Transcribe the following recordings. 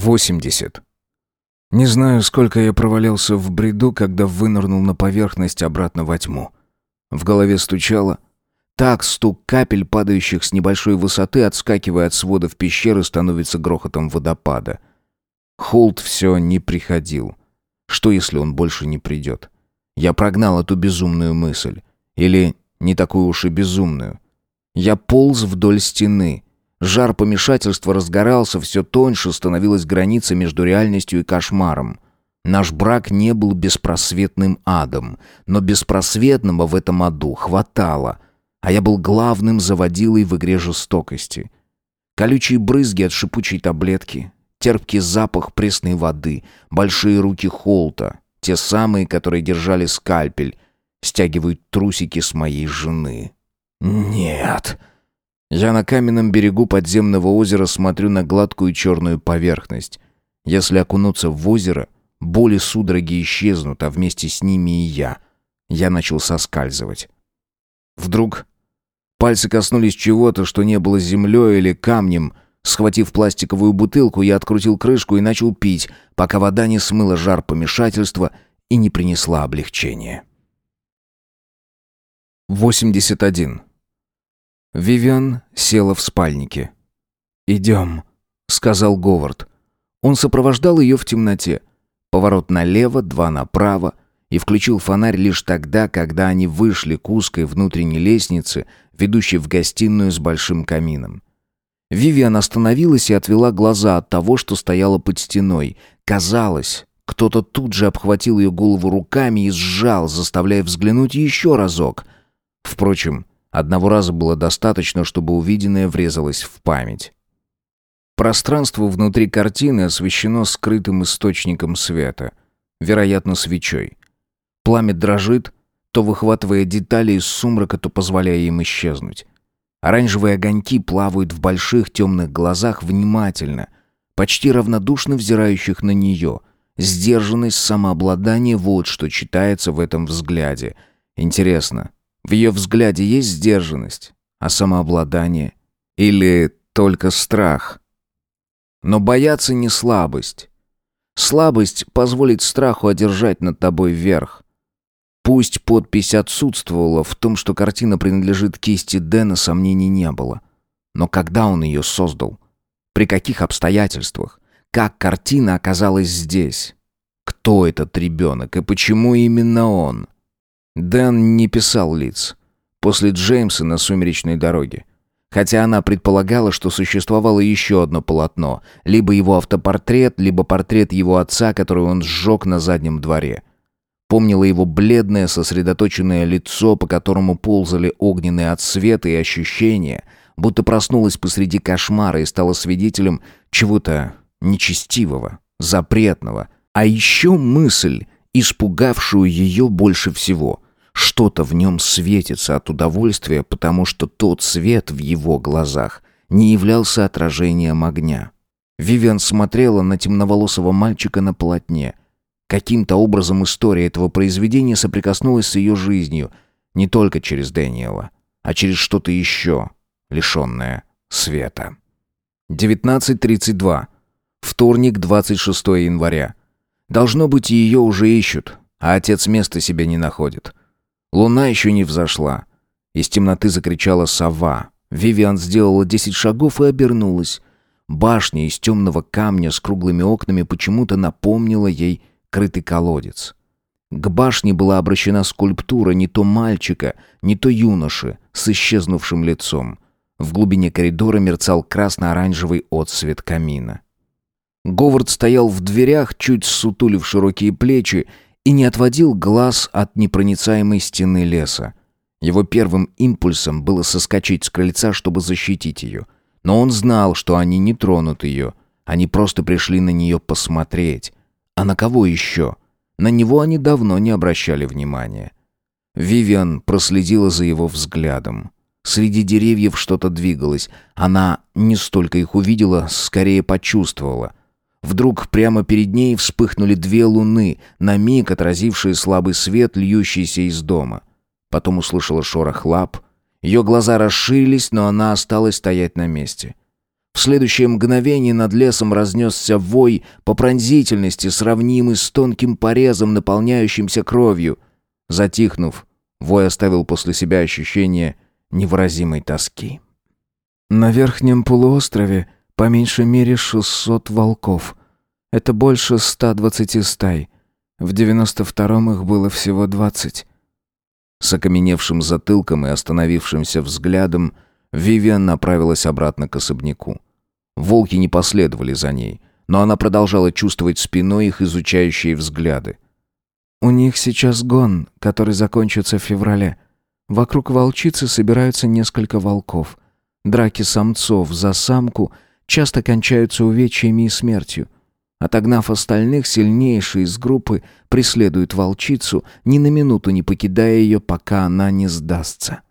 80. Не знаю, сколько я провалялся в бреду, когда вынырнул на поверхность обратно во тьму. В голове стучало. Так стук капель, падающих с небольшой высоты, отскакивая от сводов пещеры, становится грохотом водопада. Холд все не приходил. Что, если он больше не придет? Я прогнал эту безумную мысль. Или не такую уж и безумную. Я полз вдоль стены — Жар помешательства разгорался все тоньше, становилась граница между реальностью и кошмаром. Наш брак не был беспросветным адом, но беспросветного в этом аду хватало, а я был главным заводилой в игре жестокости. Колючие брызги от шипучей таблетки, терпкий запах пресной воды, большие руки Холта, те самые, которые держали скальпель, стягивают трусики с моей жены. «Нет!» Я на каменном берегу подземного озера смотрю на гладкую черную поверхность. Если окунуться в озеро, боли судороги исчезнут, а вместе с ними и я. Я начал соскальзывать. Вдруг пальцы коснулись чего-то, что не было землей или камнем. Схватив пластиковую бутылку, я открутил крышку и начал пить, пока вода не смыла жар помешательства и не принесла облегчения. 81. Вивиан села в спальнике. «Идем», — сказал Говард. Он сопровождал ее в темноте. Поворот налево, два направо, и включил фонарь лишь тогда, когда они вышли к узкой внутренней лестнице, ведущей в гостиную с большим камином. Вивиан остановилась и отвела глаза от того, что стояло под стеной. Казалось, кто-то тут же обхватил ее голову руками и сжал, заставляя взглянуть еще разок. Впрочем, Одного раза было достаточно, чтобы увиденное врезалось в память. Пространство внутри картины освещено скрытым источником света, вероятно, свечой. Пламя дрожит, то выхватывая детали из сумрака, то позволяя им исчезнуть. Оранжевые огоньки плавают в больших темных глазах внимательно, почти равнодушно взирающих на нее. Сдержанность, самообладание — вот что читается в этом взгляде. Интересно, в ее взгляде есть сдержанность, а самообладание? Или только страх? Но бояться не слабость. Слабость позволит страху одержать над тобой верх. Пусть подпись отсутствовала, в том, что картина принадлежит кисти Дэна, сомнений не было. Но когда он ее создал? При каких обстоятельствах? Как картина оказалась здесь? Кто этот ребенок и почему именно он? Дэн не писал лиц. После Джеймса на «Сумеречной дороге». Хотя она предполагала, что существовало еще одно полотно. Либо его автопортрет, либо портрет его отца, который он сжег на заднем дворе. Помнила его бледное, сосредоточенное лицо, по которому ползали огненные отсветы и ощущения, будто проснулась посреди кошмара и стала свидетелем чего-то нечестивого, запретного. А еще мысль, испугавшую ее больше всего. Что-то в нем светится от удовольствия, потому что тот свет в его глазах не являлся отражением огня. Вивиан смотрела на темноволосого мальчика на полотне. Каким-то образом история этого произведения соприкоснулась с ее жизнью, не только через Дэниела, а через что-то еще, лишенное света. 19.32. Вторник, 26 января. Должно быть, ее уже ищут, а отец места себе не находит. Луна еще не взошла. Из темноты закричала сова. Вивиан сделала десять шагов и обернулась. Башня из темного камня с круглыми окнами почему-то напомнила ей крытый колодец. К башне была обращена скульптура не то мальчика, не то юноши с исчезнувшим лицом. В глубине коридора мерцал красно-оранжевый отсвет камина. Говард стоял в дверях, чуть сутулив широкие плечи, и не отводил глаз от непроницаемой стены леса. Его первым импульсом было соскочить с крыльца, чтобы защитить ее. Но он знал, что они не тронут ее. Они просто пришли на нее посмотреть. А на кого еще? На него они давно не обращали внимания. Вивиан проследила за его взглядом. Среди деревьев что-то двигалось. Она не столько их увидела, скорее почувствовала. Вдруг прямо перед ней вспыхнули две луны, на миг отразившие слабый свет, льющийся из дома. Потом услышала шорох лап. Ее глаза расширились, но она осталась стоять на месте. В следующее мгновение над лесом разнесся вой по пронзительности, сравнимый с тонким порезом, наполняющимся кровью. Затихнув, вой оставил после себя ощущение невыразимой тоски. На верхнем полуострове по меньшей мере 600 волков. Это больше 120 стай. В 92-м их было всего 20. С окаменевшим затылком и остановившимся взглядом Вивиан направилась обратно к особняку. Волки не последовали за ней, но она продолжала чувствовать спиной их изучающие взгляды. «У них сейчас гон, который закончится в феврале. Вокруг волчицы собираются несколько волков. Драки самцов за самку часто кончаются увечьями и смертью. Отогнав остальных, сильнейший из группы преследует волчицу, ни на минуту не покидая ее, пока она не сдастся.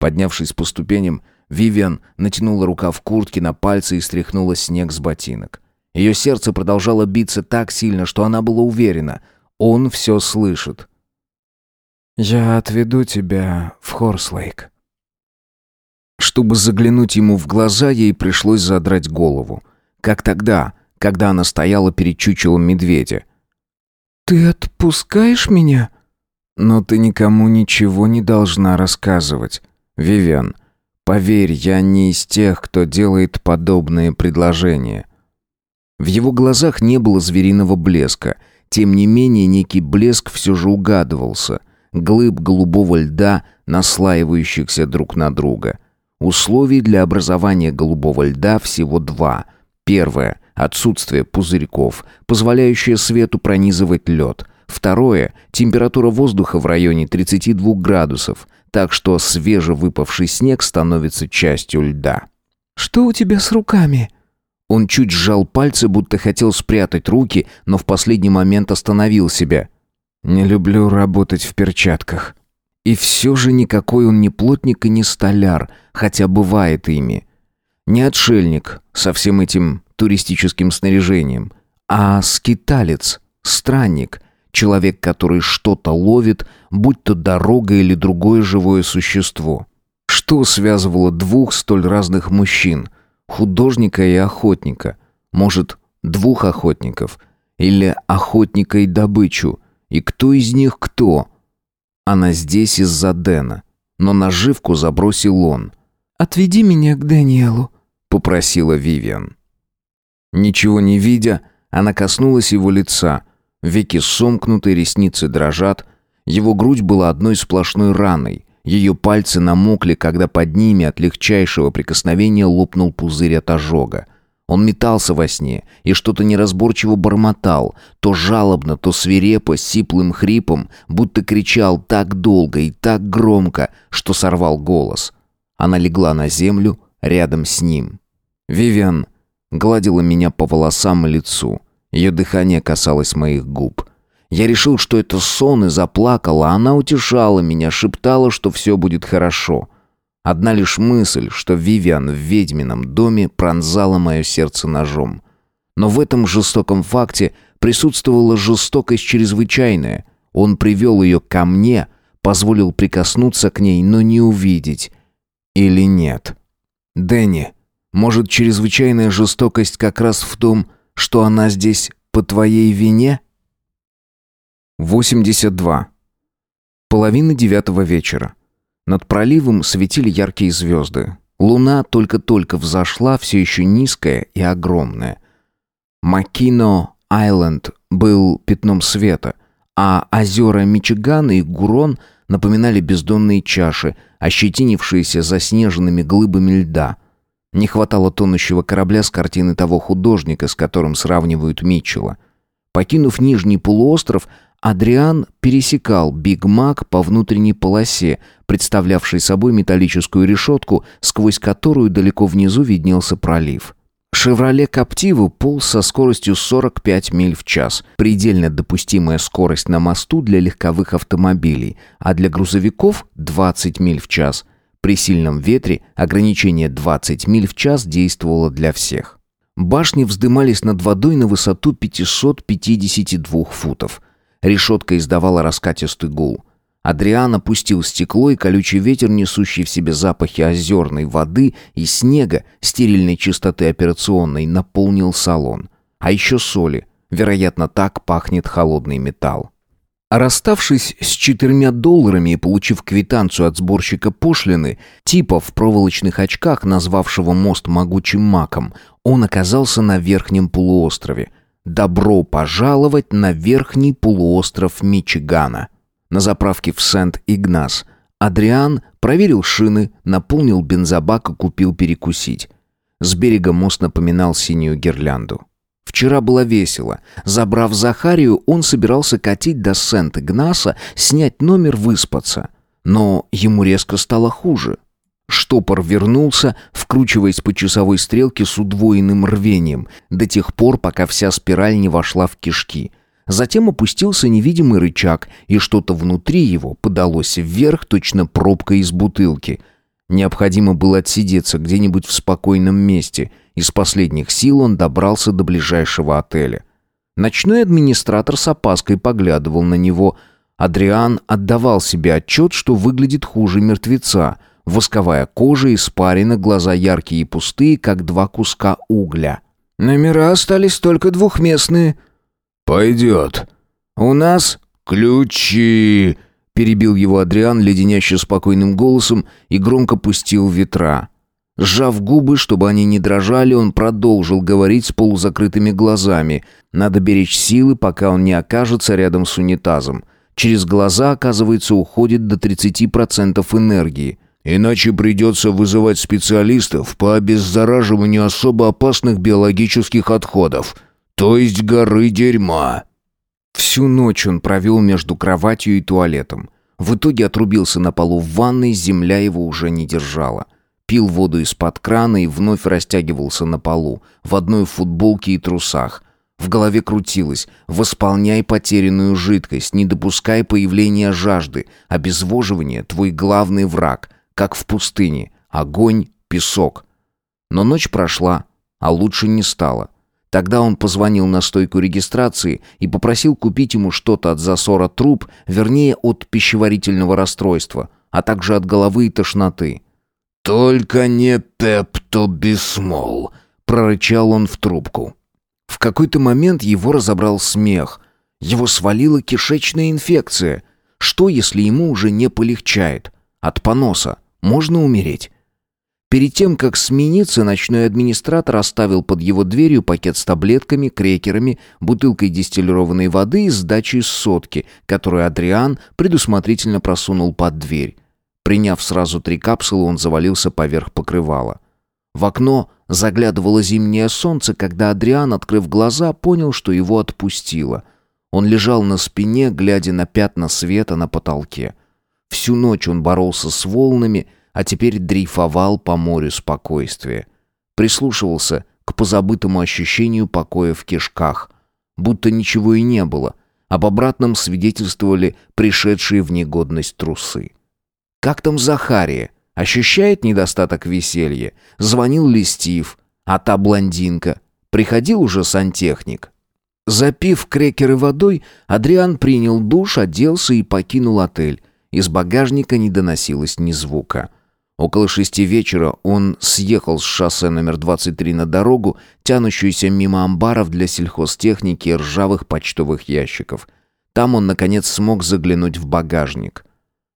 Поднявшись по ступеням, Вивиан натянула рукав куртки на пальцы и стряхнула снег с ботинок. Ее сердце продолжало биться так сильно, что она была уверена. Он все слышит. «Я отведу тебя в Хорслейк». Чтобы заглянуть ему в глаза, ей пришлось задрать голову. Как тогда, когда она стояла перед чучелом медведя. «Ты отпускаешь меня?» «Но ты никому ничего не должна рассказывать. Вивиан, поверь, я не из тех, кто делает подобные предложения». В его глазах не было звериного блеска. Тем не менее, некий блеск все же угадывался. Глыб голубого льда, наслаивающихся друг на друга. Условий для образования голубого льда всего два. Первое – отсутствие пузырьков, позволяющее свету пронизывать лед. Второе – температура воздуха в районе 32 градусов – так что свежевыпавший снег становится частью льда. «Что у тебя с руками?» Он чуть сжал пальцы, будто хотел спрятать руки, но в последний момент остановил себя. «Не люблю работать в перчатках». И все же никакой он не плотник и не столяр, хотя бывает ими. Не отшельник со всем этим туристическим снаряжением, а скиталец, странник, Человек, который что-то ловит, будь то дорога или другое живое существо. Что связывало двух столь разных мужчин? Художника и охотника. Может, двух охотников? Или охотника и добычу? И кто из них кто? Она здесь из-за Дэна. Но наживку забросил он. «Отведи меня к Дэниелу», — попросила Вивиан. Ничего не видя, она коснулась его лица — Веки сомкнуты, ресницы дрожат. Его грудь была одной сплошной раной. Ее пальцы намокли, когда под ними от легчайшего прикосновения лопнул пузырь от ожога. Он метался во сне и что-то неразборчиво бормотал, то жалобно, то свирепо, сиплым хрипом, будто кричал так долго и так громко, что сорвал голос. Она легла на землю рядом с ним. Вивиан гладила меня по волосам и лицу. Ее дыхание касалось моих губ. Я решил, что это сон, и заплакала, а она утешала меня, шептала, что все будет хорошо. Одна лишь мысль, что Вивиан в ведьмином доме пронзала мое сердце ножом. Но в этом жестоком факте присутствовала жестокость чрезвычайная. Он привел ее ко мне, позволил прикоснуться к ней, но не увидеть. Или нет? Дэнни, может, чрезвычайная жестокость как раз в том, что она здесь по твоей вине? 82. Половина девятого вечера. Над проливом светили яркие звезды. Луна только-только взошла, все еще низкая и огромная. Макино Айленд был пятном света, а озера Мичиган и Гурон напоминали бездонные чаши, ощетинившиеся заснеженными глыбами льда – не хватало тонущего корабля с картины того художника, с которым сравнивают Митчелла. Покинув нижний полуостров, Адриан пересекал Биг Мак по внутренней полосе, представлявшей собой металлическую решетку, сквозь которую далеко внизу виднелся пролив. «Шевроле Каптиву» полз со скоростью 45 миль в час, предельно допустимая скорость на мосту для легковых автомобилей, а для грузовиков 20 миль в час – при сильном ветре ограничение 20 миль в час действовало для всех. Башни вздымались над водой на высоту 552 футов. Решетка издавала раскатистый гул. Адриан опустил стекло, и колючий ветер, несущий в себе запахи озерной воды и снега, стерильной чистоты операционной, наполнил салон. А еще соли. Вероятно, так пахнет холодный металл. Расставшись с четырьмя долларами и получив квитанцию от сборщика пошлины, типа в проволочных очках, назвавшего мост могучим маком, он оказался на верхнем полуострове. Добро пожаловать на верхний полуостров Мичигана. На заправке в Сент-Игнас Адриан проверил шины, наполнил бензобак и купил перекусить. С берега мост напоминал синюю гирлянду. Вчера было весело. Забрав Захарию, он собирался катить до Сент-Игнаса, снять номер, выспаться. Но ему резко стало хуже. Штопор вернулся, вкручиваясь по часовой стрелке с удвоенным рвением, до тех пор, пока вся спираль не вошла в кишки. Затем опустился невидимый рычаг, и что-то внутри его подалось вверх, точно пробка из бутылки. Необходимо было отсидеться где-нибудь в спокойном месте, из последних сил он добрался до ближайшего отеля. Ночной администратор с опаской поглядывал на него. Адриан отдавал себе отчет, что выглядит хуже мертвеца. Восковая кожа, испарина, глаза яркие и пустые, как два куска угля. «Номера остались только двухместные». «Пойдет». «У нас ключи», — перебил его Адриан леденяще спокойным голосом и громко пустил ветра. Сжав губы, чтобы они не дрожали, он продолжил говорить с полузакрытыми глазами. Надо беречь силы, пока он не окажется рядом с унитазом. Через глаза, оказывается, уходит до 30% энергии. Иначе придется вызывать специалистов по обеззараживанию особо опасных биологических отходов, то есть горы дерьма. Всю ночь он провел между кроватью и туалетом. В итоге отрубился на полу в ванной, земля его уже не держала пил воду из-под крана и вновь растягивался на полу, в одной футболке и трусах. В голове крутилось «Восполняй потерянную жидкость, не допускай появления жажды, обезвоживание – твой главный враг, как в пустыне, огонь, песок». Но ночь прошла, а лучше не стало. Тогда он позвонил на стойку регистрации и попросил купить ему что-то от засора труб, вернее, от пищеварительного расстройства, а также от головы и тошноты. «Только не пептобисмол», — прорычал он в трубку. В какой-то момент его разобрал смех. Его свалила кишечная инфекция. Что, если ему уже не полегчает? От поноса можно умереть. Перед тем, как смениться, ночной администратор оставил под его дверью пакет с таблетками, крекерами, бутылкой дистиллированной воды и сдачей сотки, которую Адриан предусмотрительно просунул под дверь. Приняв сразу три капсулы, он завалился поверх покрывала. В окно заглядывало зимнее солнце, когда Адриан, открыв глаза, понял, что его отпустило. Он лежал на спине, глядя на пятна света на потолке. Всю ночь он боролся с волнами, а теперь дрейфовал по морю спокойствия. Прислушивался к позабытому ощущению покоя в кишках. Будто ничего и не было. Об обратном свидетельствовали пришедшие в негодность трусы. Как там Захария? Ощущает недостаток веселья? Звонил ли Стив? А та блондинка? Приходил уже сантехник? Запив крекеры водой, Адриан принял душ, оделся и покинул отель. Из багажника не доносилось ни звука. Около шести вечера он съехал с шоссе номер 23 на дорогу, тянущуюся мимо амбаров для сельхозтехники и ржавых почтовых ящиков. Там он, наконец, смог заглянуть в багажник.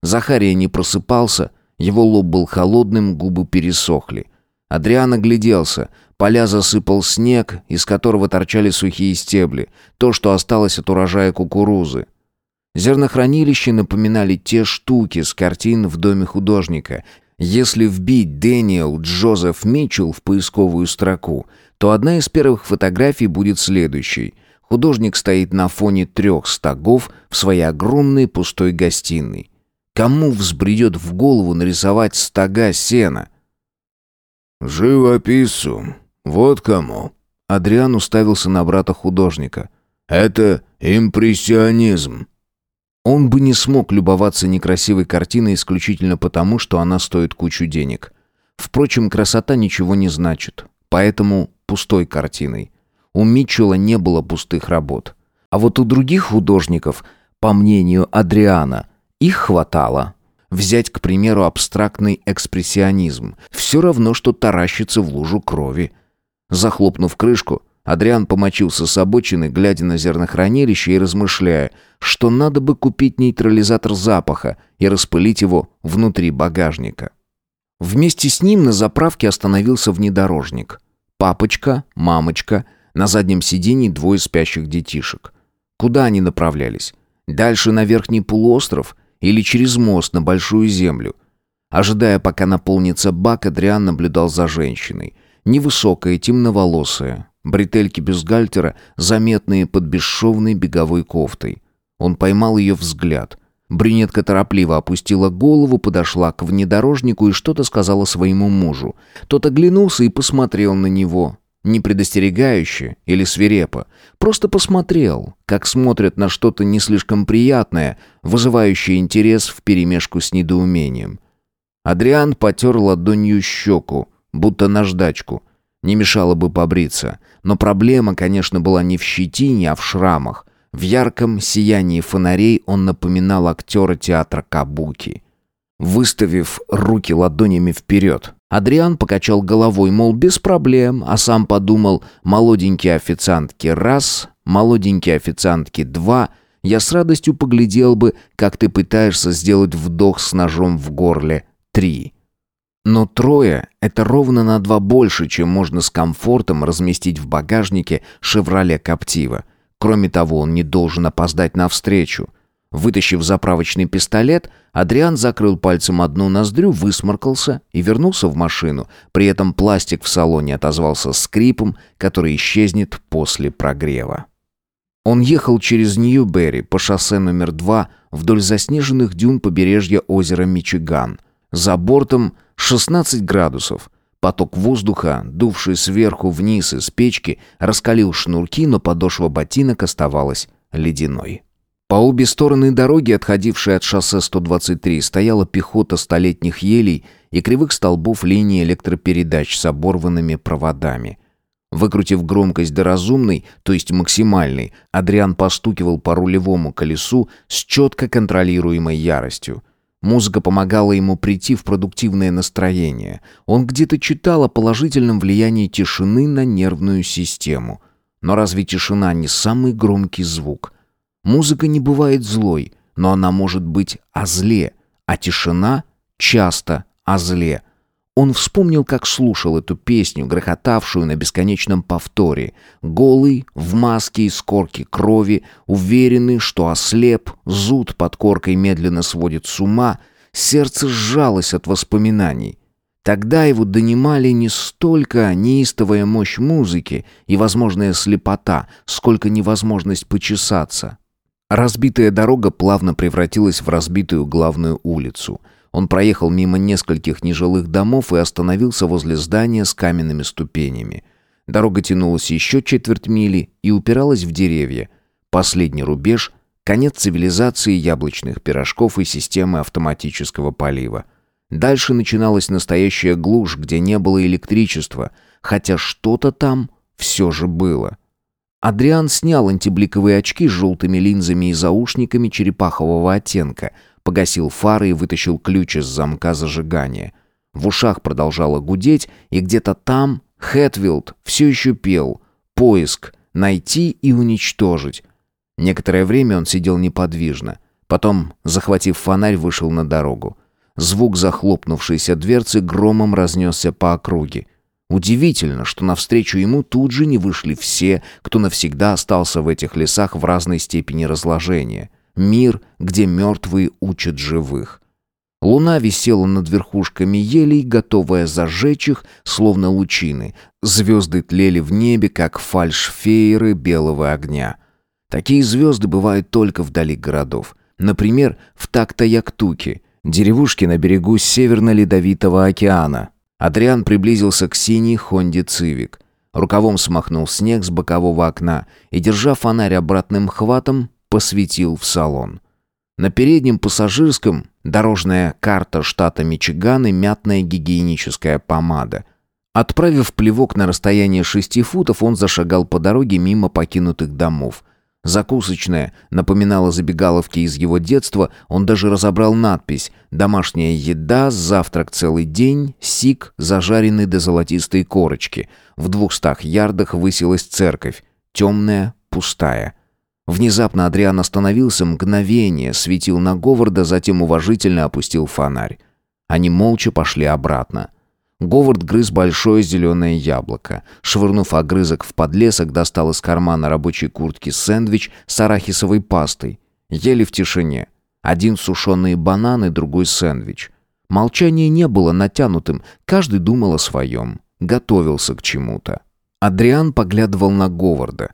Захария не просыпался, его лоб был холодным, губы пересохли. Адриан огляделся. Поля засыпал снег, из которого торчали сухие стебли, то, что осталось от урожая кукурузы. Зернохранилища напоминали те штуки с картин в доме художника. Если вбить Дэниел Джозеф Митчелл в поисковую строку, то одна из первых фотографий будет следующей. Художник стоит на фоне трех стогов в своей огромной пустой гостиной. Кому взбредет в голову нарисовать стога сена? «Живописцу. Вот кому». Адриан уставился на брата художника. «Это импрессионизм». Он бы не смог любоваться некрасивой картиной исключительно потому, что она стоит кучу денег. Впрочем, красота ничего не значит, поэтому пустой картиной. У Митчелла не было пустых работ. А вот у других художников, по мнению Адриана, Их хватало. Взять, к примеру, абстрактный экспрессионизм. Все равно, что таращиться в лужу крови. Захлопнув крышку, Адриан помочился с обочины, глядя на зернохранилище и размышляя, что надо бы купить нейтрализатор запаха и распылить его внутри багажника. Вместе с ним на заправке остановился внедорожник. Папочка, мамочка, на заднем сиденье двое спящих детишек. Куда они направлялись? Дальше на верхний полуостров или через мост на Большую Землю? Ожидая, пока наполнится бак, Адриан наблюдал за женщиной. Невысокая, темноволосая, бретельки бюстгальтера, заметные под бесшовной беговой кофтой. Он поймал ее взгляд. Брюнетка торопливо опустила голову, подошла к внедорожнику и что-то сказала своему мужу. Тот оглянулся и посмотрел на него. Не предостерегающе или свирепо. Просто посмотрел, как смотрят на что-то не слишком приятное, вызывающее интерес вперемешку с недоумением. Адриан потер ладонью щеку, будто наждачку. Не мешало бы побриться. Но проблема, конечно, была не в щетине, а в шрамах. В ярком сиянии фонарей он напоминал актера театра Кабуки. Выставив руки ладонями вперед, Адриан покачал головой, мол, без проблем, а сам подумал, молоденькие официантки раз, молоденькие официантки два, я с радостью поглядел бы, как ты пытаешься сделать вдох с ножом в горле три. Но трое — это ровно на два больше, чем можно с комфортом разместить в багажнике «Шевроле Коптива». Кроме того, он не должен опоздать на встречу. Вытащив заправочный пистолет, Адриан закрыл пальцем одну ноздрю, высморкался и вернулся в машину. При этом пластик в салоне отозвался скрипом, который исчезнет после прогрева. Он ехал через Нью-Берри по шоссе номер два вдоль заснеженных дюн побережья озера Мичиган. За бортом 16 градусов. Поток воздуха, дувший сверху вниз из печки, раскалил шнурки, но подошва ботинок оставалась ледяной. По обе стороны дороги, отходившей от шоссе 123, стояла пехота столетних елей и кривых столбов линии электропередач с оборванными проводами. Выкрутив громкость до разумной, то есть максимальной, Адриан постукивал по рулевому колесу с четко контролируемой яростью. Музыка помогала ему прийти в продуктивное настроение. Он где-то читал о положительном влиянии тишины на нервную систему. Но разве тишина не самый громкий звук? Музыка не бывает злой, но она может быть о зле, а тишина часто о зле. Он вспомнил, как слушал эту песню, грохотавшую на бесконечном повторе. Голый, в маске из корки крови, уверенный, что ослеп, зуд под коркой медленно сводит с ума, сердце сжалось от воспоминаний. Тогда его донимали не столько неистовая мощь музыки и возможная слепота, сколько невозможность почесаться. Разбитая дорога плавно превратилась в разбитую главную улицу. Он проехал мимо нескольких нежилых домов и остановился возле здания с каменными ступенями. Дорога тянулась еще четверть мили и упиралась в деревья. Последний рубеж — конец цивилизации яблочных пирожков и системы автоматического полива. Дальше начиналась настоящая глушь, где не было электричества, хотя что-то там все же было — Адриан снял антибликовые очки с желтыми линзами и заушниками черепахового оттенка, погасил фары и вытащил ключ из замка зажигания. В ушах продолжало гудеть, и где-то там Хэтвилд все еще пел «Поиск. Найти и уничтожить». Некоторое время он сидел неподвижно. Потом, захватив фонарь, вышел на дорогу. Звук захлопнувшейся дверцы громом разнесся по округе. Удивительно, что навстречу ему тут же не вышли все, кто навсегда остался в этих лесах в разной степени разложения. Мир, где мертвые учат живых. Луна висела над верхушками елей, готовая зажечь их, словно лучины. Звезды тлели в небе, как фальшфейеры белого огня. Такие звезды бывают только вдали городов. Например, в Такта-Яктуке, деревушке на берегу Северно-Ледовитого океана, Адриан приблизился к синей Хонде Цивик. Рукавом смахнул снег с бокового окна и, держа фонарь обратным хватом, посветил в салон. На переднем пассажирском дорожная карта штата Мичиган и мятная гигиеническая помада. Отправив плевок на расстояние шести футов, он зашагал по дороге мимо покинутых домов. Закусочная напоминала забегаловки из его детства, он даже разобрал надпись «Домашняя еда, завтрак целый день, сик, зажаренный до золотистой корочки». В двухстах ярдах высилась церковь, темная, пустая. Внезапно Адриан остановился, мгновение светил на Говарда, затем уважительно опустил фонарь. Они молча пошли обратно. Говард грыз большое зеленое яблоко. Швырнув огрызок в подлесок, достал из кармана рабочей куртки сэндвич с арахисовой пастой. Ели в тишине. Один сушеные бананы, другой сэндвич. Молчание не было натянутым, каждый думал о своем. Готовился к чему-то. Адриан поглядывал на Говарда.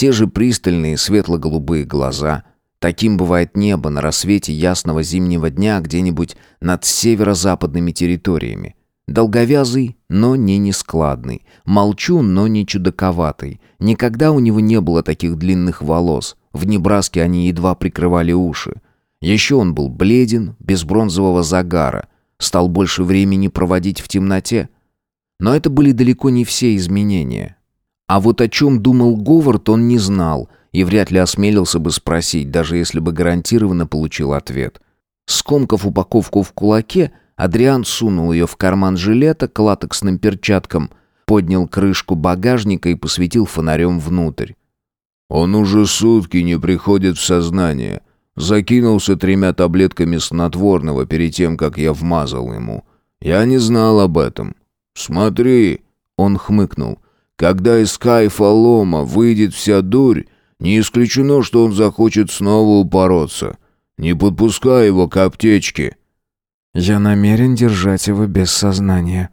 Те же пристальные светло-голубые глаза. Таким бывает небо на рассвете ясного зимнего дня где-нибудь над северо-западными территориями. Долговязый, но не нескладный. Молчун, но не чудаковатый. Никогда у него не было таких длинных волос. В Небраске они едва прикрывали уши. Еще он был бледен, без бронзового загара. Стал больше времени проводить в темноте. Но это были далеко не все изменения. А вот о чем думал Говард, он не знал и вряд ли осмелился бы спросить, даже если бы гарантированно получил ответ. Скомкав упаковку в кулаке, Адриан сунул ее в карман жилета к латексным перчаткам, поднял крышку багажника и посветил фонарем внутрь. «Он уже сутки не приходит в сознание. Закинулся тремя таблетками снотворного перед тем, как я вмазал ему. Я не знал об этом. Смотри!» Он хмыкнул. «Когда из кайфа лома выйдет вся дурь, не исключено, что он захочет снова упороться. Не подпускай его к аптечке». «Я намерен держать его без сознания».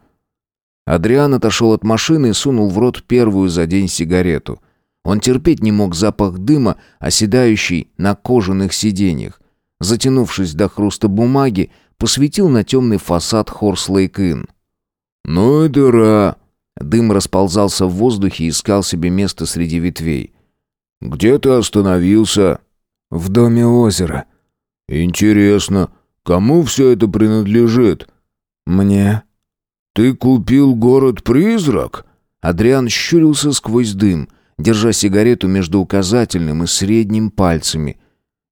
Адриан отошел от машины и сунул в рот первую за день сигарету. Он терпеть не мог запах дыма, оседающий на кожаных сиденьях. Затянувшись до хруста бумаги, посветил на темный фасад Хорслейк-Инн. «Ну и дыра!» Дым расползался в воздухе и искал себе место среди ветвей. «Где ты остановился?» «В доме озера». «Интересно, Кому все это принадлежит?» «Мне». «Ты купил город-призрак?» Адриан щурился сквозь дым, держа сигарету между указательным и средним пальцами.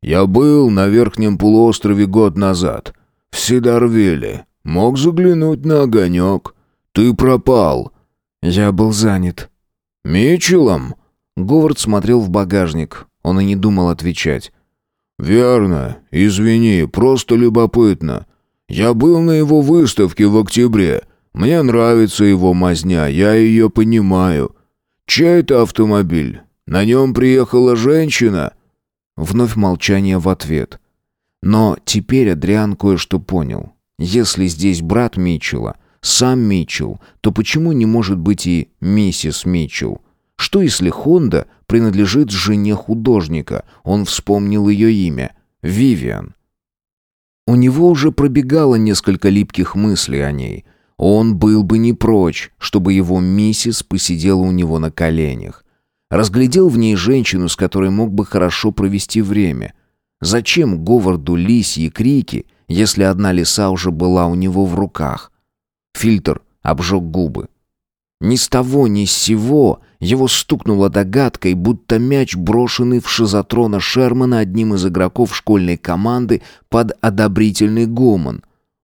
«Я был на верхнем полуострове год назад, в Сидарвеле. Мог заглянуть на огонек. Ты пропал». «Я был занят». «Митчеллом?» Говард смотрел в багажник. Он и не думал отвечать. «Верно. Извини, просто любопытно. Я был на его выставке в октябре. Мне нравится его мазня, я ее понимаю. Чей это автомобиль? На нем приехала женщина?» Вновь молчание в ответ. Но теперь Адриан кое-что понял. Если здесь брат Митчелла, сам Митчелл, то почему не может быть и миссис Митчелл? Что если Хонда принадлежит жене художника? Он вспомнил ее имя — Вивиан. У него уже пробегало несколько липких мыслей о ней. Он был бы не прочь, чтобы его миссис посидела у него на коленях. Разглядел в ней женщину, с которой мог бы хорошо провести время. Зачем Говарду лисьи крики, если одна лиса уже была у него в руках? Фильтр обжег губы. Ни с того, ни с сего его стукнуло догадкой, будто мяч, брошенный в шизотрона Шермана одним из игроков школьной команды под одобрительный гомон.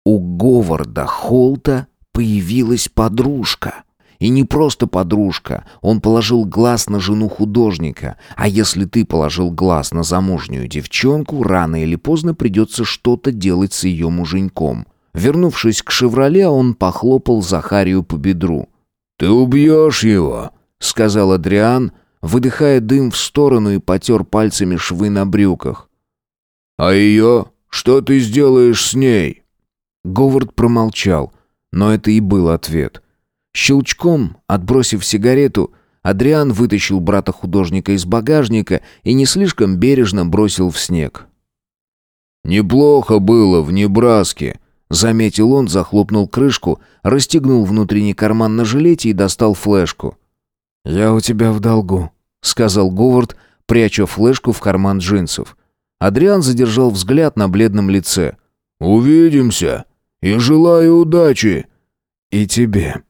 У Говарда Холта появилась подружка. И не просто подружка, он положил глаз на жену художника. А если ты положил глаз на замужнюю девчонку, рано или поздно придется что-то делать с ее муженьком. Вернувшись к «Шевроле», он похлопал Захарию по бедру. «Ты убьешь его», — сказал Адриан, выдыхая дым в сторону и потер пальцами швы на брюках. «А ее? Что ты сделаешь с ней?» Говард промолчал, но это и был ответ. Щелчком, отбросив сигарету, Адриан вытащил брата художника из багажника и не слишком бережно бросил в снег. «Неплохо было в Небраске», Заметил он, захлопнул крышку, расстегнул внутренний карман на жилете и достал флешку. «Я у тебя в долгу», — сказал Говард, пряча флешку в карман джинсов. Адриан задержал взгляд на бледном лице. «Увидимся и желаю удачи». «И тебе».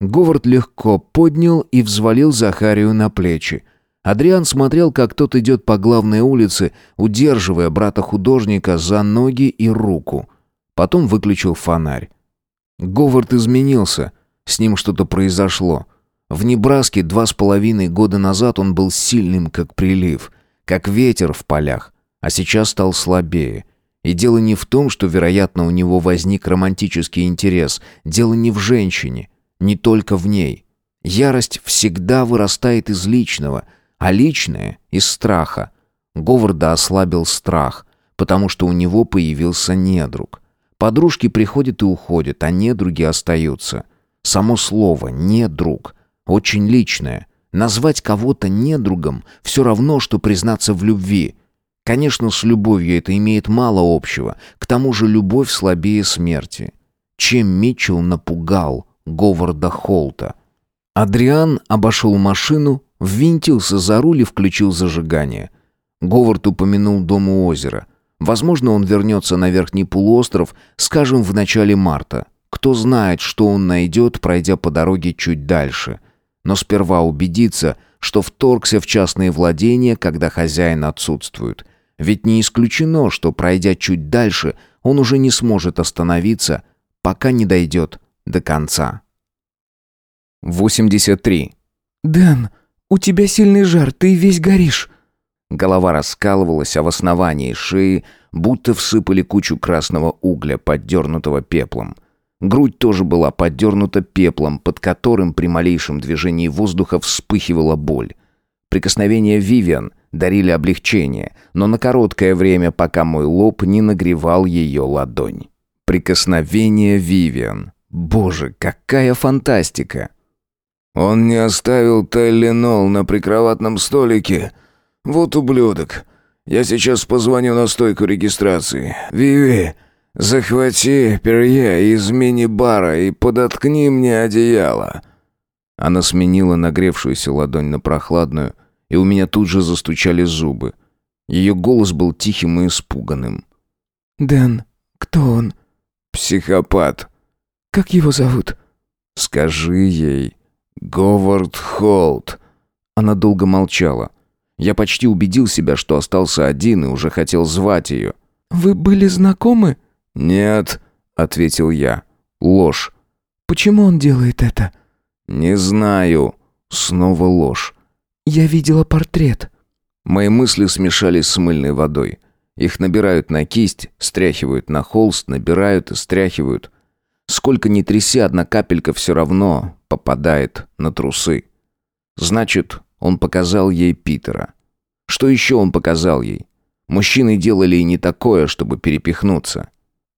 Говард легко поднял и взвалил Захарию на плечи. Адриан смотрел, как тот идет по главной улице, удерживая брата-художника за ноги и руку. Потом выключил фонарь. Говард изменился. С ним что-то произошло. В Небраске два с половиной года назад он был сильным, как прилив, как ветер в полях, а сейчас стал слабее. И дело не в том, что, вероятно, у него возник романтический интерес. Дело не в женщине, не только в ней. Ярость всегда вырастает из личного, а личное — из страха. Говарда ослабил страх, потому что у него появился недруг. Подружки приходят и уходят, а недруги остаются. Само слово «недруг» очень личное. Назвать кого-то недругом все равно, что признаться в любви. Конечно, с любовью это имеет мало общего. К тому же любовь слабее смерти. Чем Митчелл напугал Говарда Холта? Адриан обошел машину, ввинтился за руль и включил зажигание. Говард упомянул дом у озера. Возможно, он вернется на верхний полуостров, скажем, в начале марта. Кто знает, что он найдет, пройдя по дороге чуть дальше. Но сперва убедиться, что вторгся в частные владения, когда хозяин отсутствует. Ведь не исключено, что, пройдя чуть дальше, он уже не сможет остановиться, пока не дойдет до конца. 83. «Дэн, у тебя сильный жар, ты весь горишь». Голова раскалывалась, а в основании шеи будто всыпали кучу красного угля, поддернутого пеплом. Грудь тоже была поддернута пеплом, под которым при малейшем движении воздуха вспыхивала боль. Прикосновения Вивиан дарили облегчение, но на короткое время, пока мой лоб не нагревал ее ладонь. Прикосновение Вивиан. Боже, какая фантастика! Он не оставил Тайленол на прикроватном столике. Вот ублюдок. Я сейчас позвоню на стойку регистрации. Виви, захвати перье из мини-бара и подоткни мне одеяло. Она сменила нагревшуюся ладонь на прохладную, и у меня тут же застучали зубы. Ее голос был тихим и испуганным. «Дэн, кто он?» «Психопат». «Как его зовут?» «Скажи ей». «Говард Холт». Она долго молчала. Я почти убедил себя, что остался один и уже хотел звать ее. «Вы были знакомы?» «Нет», — ответил я. «Ложь». «Почему он делает это?» «Не знаю». Снова ложь. «Я видела портрет». Мои мысли смешались с мыльной водой. Их набирают на кисть, стряхивают на холст, набирают и стряхивают. Сколько ни тряси, одна капелька все равно попадает на трусы. Значит, он показал ей Питера. Что еще он показал ей? Мужчины делали и не такое, чтобы перепихнуться.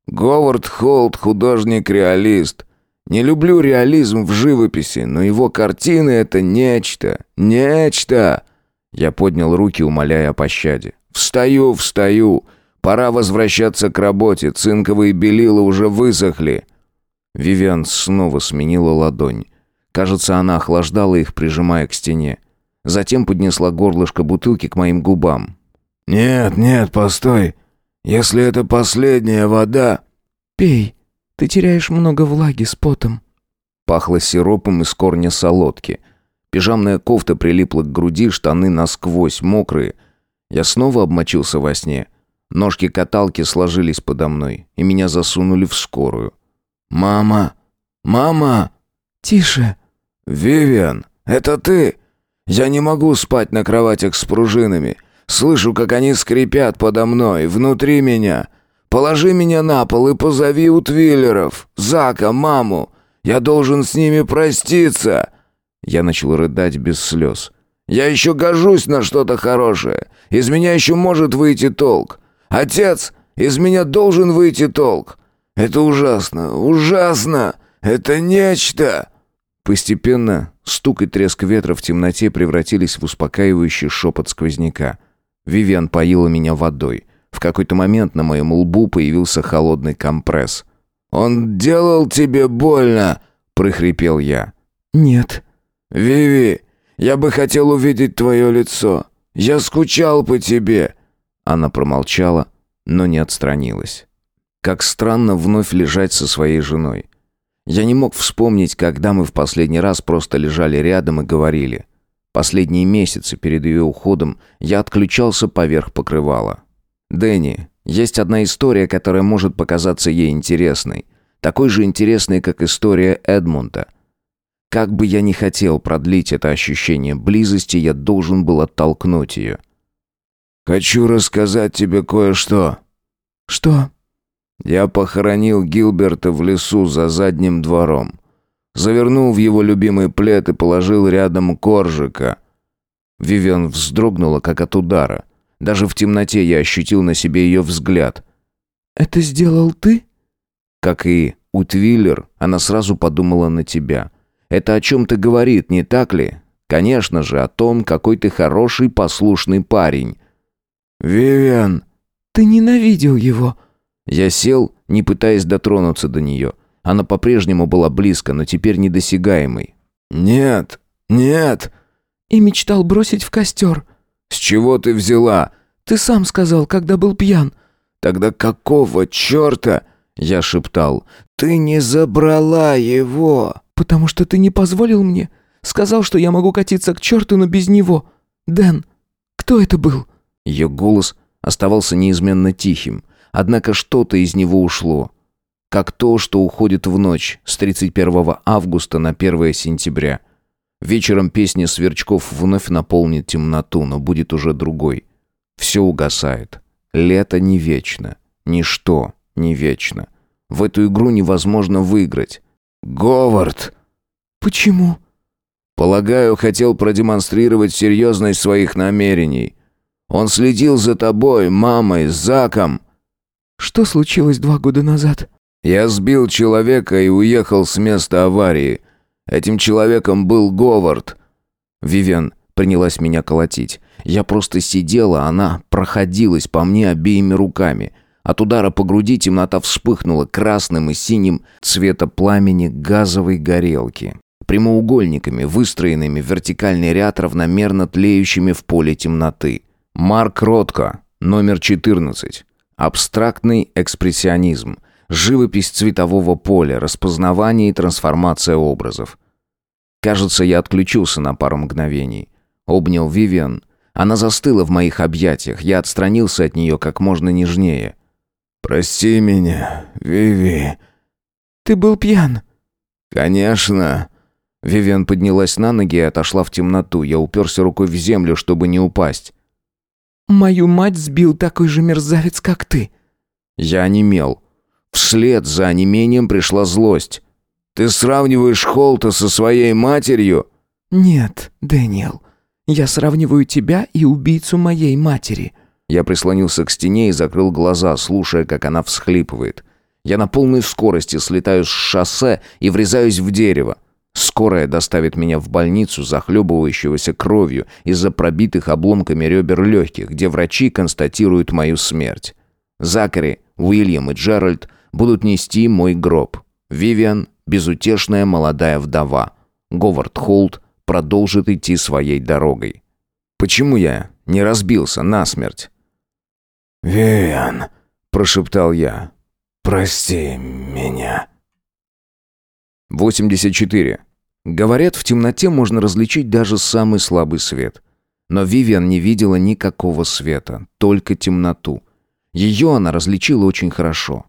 «Говард Холт, художник-реалист. Не люблю реализм в живописи, но его картины — это нечто, нечто!» Я поднял руки, умоляя о пощаде. «Встаю, встаю! Пора возвращаться к работе, цинковые белила уже высохли!» Вивиан снова сменила ладонь. Кажется, она охлаждала их, прижимая к стене. Затем поднесла горлышко бутылки к моим губам. «Нет, нет, постой. Если это последняя вода...» «Пей», ты теряешь много влаги с потом». Пахло сиропом из корня солодки. Пижамная кофта прилипла к груди, штаны насквозь мокрые. Я снова обмочился во сне. Ножки каталки сложились подо мной, и меня засунули в скорую. «Мама! Мама!» «Тише!» «Вивиан, это ты? Я не могу спать на кроватях с пружинами. Слышу, как они скрипят подо мной, внутри меня. Положи меня на пол и позови Утвиллеров, Зака, маму. Я должен с ними проститься». Я начал рыдать без слез. «Я еще гожусь на что-то хорошее. Из меня еще может выйти толк. Отец, из меня должен выйти толк. Это ужасно, ужасно. Это нечто». Постепенно стук и треск ветра в темноте превратились в успокаивающий шепот сквозняка. Вивиан поила меня водой. В какой-то момент на моем лбу появился холодный компресс. «Он делал тебе больно?» — прохрипел я. «Нет». «Виви, я бы хотел увидеть твое лицо. Я скучал по тебе». Она промолчала, но не отстранилась. Как странно вновь лежать со своей женой. Я не мог вспомнить, когда мы в последний раз просто лежали рядом и говорили. Последние месяцы перед ее уходом я отключался поверх покрывала. Дэнни, есть одна история, которая может показаться ей интересной. Такой же интересной, как история Эдмунда. Как бы я ни хотел продлить это ощущение близости, я должен был оттолкнуть ее. «Хочу рассказать тебе кое-что». «Что?» «Я похоронил Гилберта в лесу за задним двором. Завернул в его любимый плед и положил рядом коржика». Вивиан вздрогнула, как от удара. Даже в темноте я ощутил на себе ее взгляд. «Это сделал ты?» Как и у Твиллер, она сразу подумала на тебя. Это о чем-то говорит, не так ли? Конечно же, о том, какой ты хороший, послушный парень. «Вивиан!» «Ты ненавидел его!» Я сел, не пытаясь дотронуться до нее. Она по-прежнему была близко, но теперь недосягаемой. «Нет! Нет!» «И мечтал бросить в костер!» «С чего ты взяла?» «Ты сам сказал, когда был пьян». «Тогда какого черта?» Я шептал. «Ты не забрала его!» «Потому что ты не позволил мне. Сказал, что я могу катиться к черту, но без него. Дэн, кто это был?» Ее голос оставался неизменно тихим. Однако что-то из него ушло. Как то, что уходит в ночь с 31 августа на 1 сентября. Вечером песня сверчков вновь наполнит темноту, но будет уже другой. Все угасает. Лето не вечно. Ничто не вечно. В эту игру невозможно выиграть. «Говард!» «Почему?» «Полагаю, хотел продемонстрировать серьезность своих намерений. Он следил за тобой, мамой, Заком». «Что случилось два года назад?» «Я сбил человека и уехал с места аварии. Этим человеком был Говард». Вивен принялась меня колотить. Я просто сидела, она проходилась по мне обеими руками. От удара по груди темнота вспыхнула красным и синим цвета пламени газовой горелки. Прямоугольниками, выстроенными в вертикальный ряд, равномерно тлеющими в поле темноты. Марк Ротко, номер 14. Абстрактный экспрессионизм – живопись цветового поля, распознавание и трансформация образов. Кажется, я отключился на пару мгновений. Обнял Вивиан. Она застыла в моих объятиях. Я отстранился от нее как можно нежнее. «Прости меня, Виви». «Ты был пьян?» «Конечно». Вивиан поднялась на ноги и отошла в темноту. Я уперся рукой в землю, чтобы не упасть. «Мою мать сбил такой же мерзавец, как ты». Я онемел. Вслед за онемением пришла злость. «Ты сравниваешь Холта со своей матерью?» «Нет, Дэниел. Я сравниваю тебя и убийцу моей матери». Я прислонился к стене и закрыл глаза, слушая, как она всхлипывает. Я на полной скорости слетаю с шоссе и врезаюсь в дерево. Скорая доставит меня в больницу, захлебывающегося кровью из-за пробитых обломками ребер легких, где врачи констатируют мою смерть. Закари, Уильям и Джеральд будут нести мой гроб. Вивиан – безутешная молодая вдова. Говард Холт продолжит идти своей дорогой. Почему я не разбился насмерть? «Вивиан», – прошептал я, – «прости меня». 84. Говорят, в темноте можно различить даже самый слабый свет. Но Вивиан не видела никакого света, только темноту. Ее она различила очень хорошо.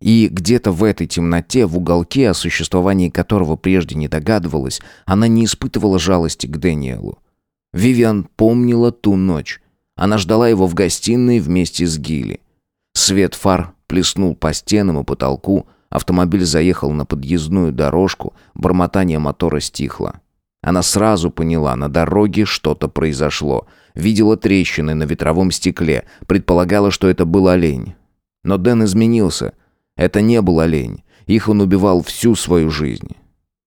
И где-то в этой темноте, в уголке, о существовании которого прежде не догадывалась, она не испытывала жалости к Дэниелу. Вивиан помнила ту ночь. Она ждала его в гостиной вместе с Гилли. Свет фар плеснул по стенам и потолку, автомобиль заехал на подъездную дорожку, бормотание мотора стихло. Она сразу поняла, на дороге что-то произошло. Видела трещины на ветровом стекле, предполагала, что это был олень. Но Дэн изменился. Это не был олень. Их он убивал всю свою жизнь.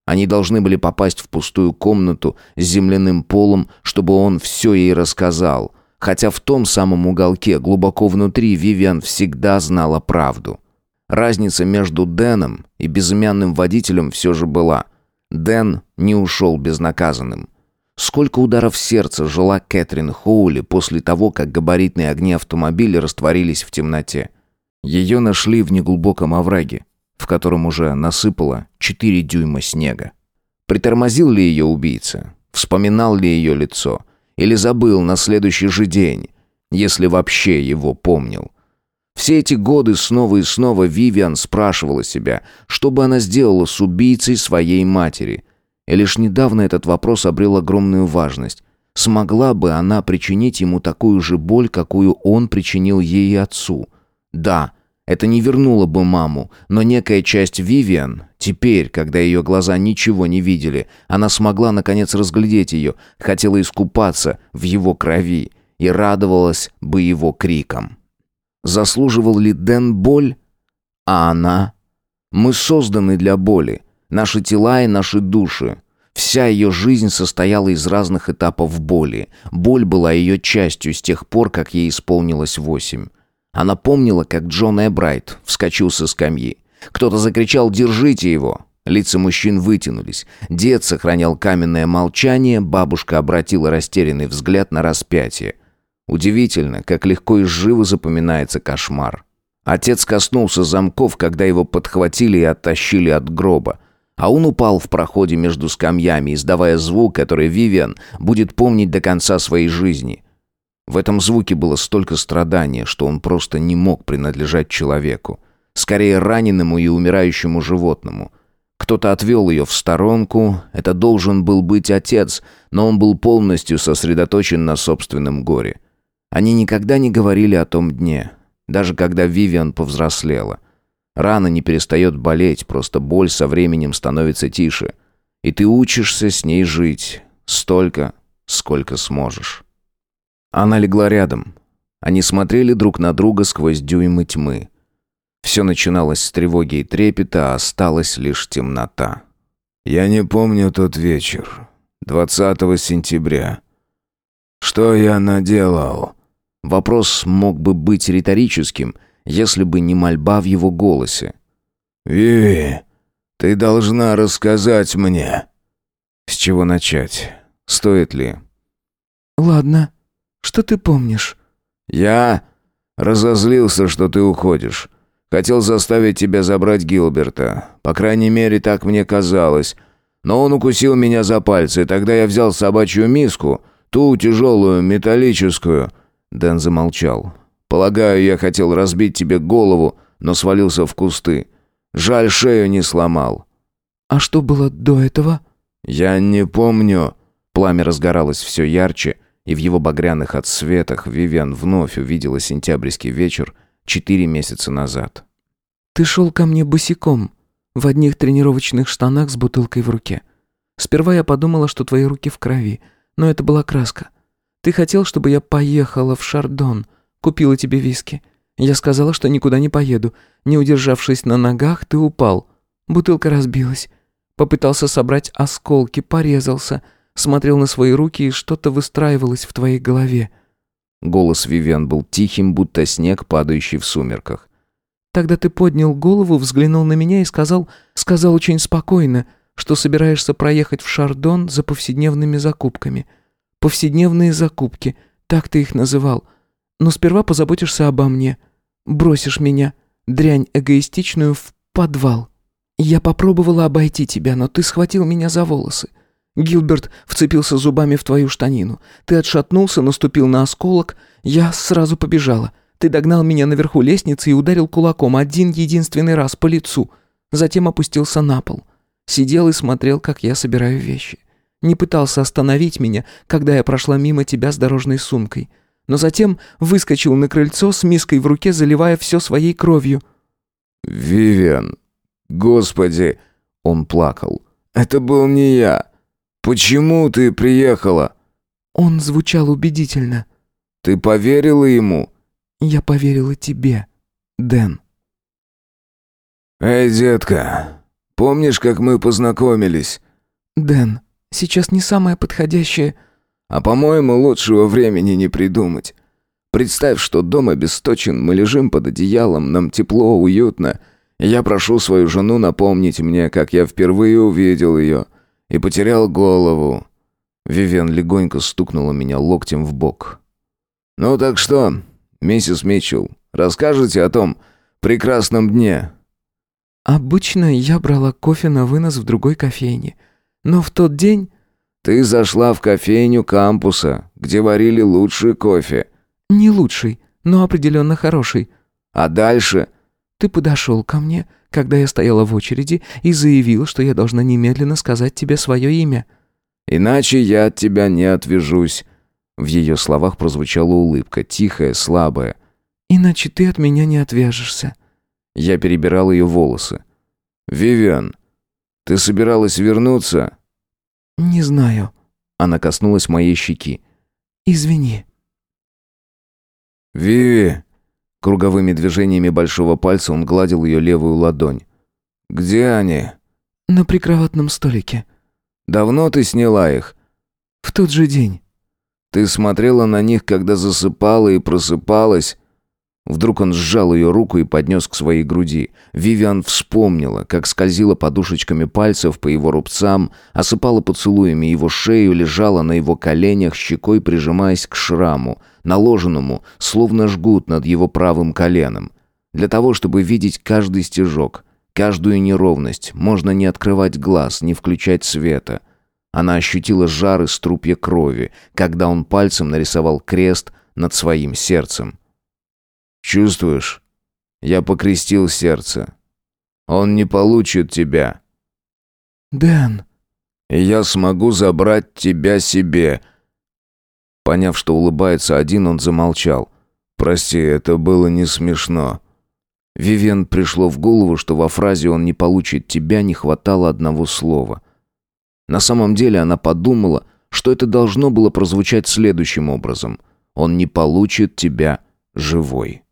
Они должны были попасть в пустую комнату с земляным полом, чтобы он все ей рассказал. Хотя в том самом уголке, глубоко внутри, Вивиан всегда знала правду. Разница между Дэном и безымянным водителем все же была. Дэн не ушел безнаказанным. Сколько ударов сердца жила Кэтрин Хоули после того, как габаритные огни автомобиля растворились в темноте. Ее нашли в неглубоком овраге, в котором уже насыпало 4 дюйма снега. Притормозил ли ее убийца? Вспоминал ли ее лицо? Или забыл на следующий же день? Если вообще его помнил. Все эти годы снова и снова Вивиан спрашивала себя, что бы она сделала с убийцей своей матери. И лишь недавно этот вопрос обрел огромную важность. Смогла бы она причинить ему такую же боль, какую он причинил ей и отцу? Да, это не вернуло бы маму, но некая часть Вивиан, теперь, когда ее глаза ничего не видели, она смогла наконец разглядеть ее, хотела искупаться в его крови и радовалась бы его крикам. Заслуживал ли Дэн боль? А она? Мы созданы для боли. Наши тела и наши души. Вся ее жизнь состояла из разных этапов боли. Боль была ее частью с тех пор, как ей исполнилось восемь. Она помнила, как Джон Эбрайт вскочил со скамьи. Кто-то закричал «Держите его!». Лица мужчин вытянулись. Дед сохранял каменное молчание, бабушка обратила растерянный взгляд на распятие. Удивительно, как легко и живо запоминается кошмар. Отец коснулся замков, когда его подхватили и оттащили от гроба. А он упал в проходе между скамьями, издавая звук, который Вивиан будет помнить до конца своей жизни. В этом звуке было столько страдания, что он просто не мог принадлежать человеку. Скорее раненому и умирающему животному. Кто-то отвел ее в сторонку, это должен был быть отец, но он был полностью сосредоточен на собственном горе. Они никогда не говорили о том дне, даже когда Вивиан повзрослела. Рана не перестает болеть, просто боль со временем становится тише. И ты учишься с ней жить столько, сколько сможешь. Она легла рядом. Они смотрели друг на друга сквозь дюймы тьмы. Все начиналось с тревоги и трепета, а осталась лишь темнота. «Я не помню тот вечер. 20 сентября. Что я наделал?» Вопрос мог бы быть риторическим, если бы не мольба в его голосе. «Виви, ты должна рассказать мне». «С чего начать? Стоит ли?» «Ладно», что ты помнишь?» «Я разозлился, что ты уходишь. Хотел заставить тебя забрать Гилберта. По крайней мере, так мне казалось. Но он укусил меня за пальцы, тогда я взял собачью миску, ту тяжелую, металлическую». Дэн замолчал. «Полагаю, я хотел разбить тебе голову, но свалился в кусты. Жаль, шею не сломал». «А что было до этого?» «Я не помню». Пламя разгоралось все ярче, и в его багряных отсветах Вивиан вновь увидела сентябрьский вечер четыре месяца назад. «Ты шел ко мне босиком, в одних тренировочных штанах с бутылкой в руке. Сперва я подумала, что твои руки в крови, но это была краска. Ты хотел, чтобы я поехала в Шардон, купила тебе виски. Я сказала, что никуда не поеду. Не удержавшись на ногах, ты упал. Бутылка разбилась. Попытался собрать осколки, порезался — смотрел на свои руки, и что-то выстраивалось в твоей голове». Голос Вивен был тихим, будто снег, падающий в сумерках. «Тогда ты поднял голову, взглянул на меня и сказал, сказал очень спокойно, что собираешься проехать в Шардон за повседневными закупками. Повседневные закупки, так ты их называл. Но сперва позаботишься обо мне. Бросишь меня, дрянь эгоистичную, в подвал. Я попробовала обойти тебя, но ты схватил меня за волосы. Гилберт вцепился зубами в твою штанину. Ты отшатнулся, наступил на осколок. Я сразу побежала. Ты догнал меня наверху лестницы и ударил кулаком один единственный раз по лицу. Затем опустился на пол. Сидел и смотрел, как я собираю вещи. Не пытался остановить меня, когда я прошла мимо тебя с дорожной сумкой. Но затем выскочил на крыльцо с миской в руке, заливая все своей кровью. «Вивиан, господи!» Он плакал. «Это был не я!» «Почему ты приехала?» Он звучал убедительно. «Ты поверила ему?» «Я поверила тебе, Дэн». «Эй, детка, помнишь, как мы познакомились?» «Дэн, сейчас не самое подходящее...» «А по-моему, лучшего времени не придумать. Представь, что дом обесточен, мы лежим под одеялом, нам тепло, уютно. Я прошу свою жену напомнить мне, как я впервые увидел ее» и потерял голову». Вивен легонько стукнула меня локтем в бок. «Ну так что, миссис Митчелл, расскажете о том прекрасном дне?» «Обычно я брала кофе на вынос в другой кофейне. Но в тот день Ты зашла в кофейню кампуса, где варили лучший кофе. Не лучший, но определенно хороший. А дальше? Ты подошел ко мне, когда я стояла в очереди, и заявил, что я должна немедленно сказать тебе свое имя. Иначе я от тебя не отвяжусь. В ее словах прозвучала улыбка, тихая, слабая. Иначе ты от меня не отвяжешься. Я перебирал ее волосы. «Вивиан, ты собиралась вернуться?» «Не знаю». Она коснулась моей щеки. «Извини». «Виви!» Круговыми движениями большого пальца он гладил ее левую ладонь. «Где они?» «На прикроватном столике». «Давно ты сняла их?» «В тот же день». «Ты смотрела на них, когда засыпала и просыпалась?» Вдруг он сжал ее руку и поднес к своей груди. Вивиан вспомнила, как скользила подушечками пальцев по его рубцам, осыпала поцелуями его шею, лежала на его коленях, щекой прижимаясь к шраму, наложенному, словно жгут над его правым коленом. Для того, чтобы видеть каждый стежок, каждую неровность, можно не открывать глаз, не включать света. Она ощутила жар и струпья крови, когда он пальцем нарисовал крест над своим сердцем. Чувствуешь? Я покрестил сердце. Он не получит тебя. Дэн. И я смогу забрать тебя себе. Поняв, что улыбается один, он замолчал. Прости, это было не смешно. Вивен пришло в голову, что во фразе «он не получит тебя» не хватало одного слова. На самом деле она подумала, что это должно было прозвучать следующим образом. «Он не получит тебя живой».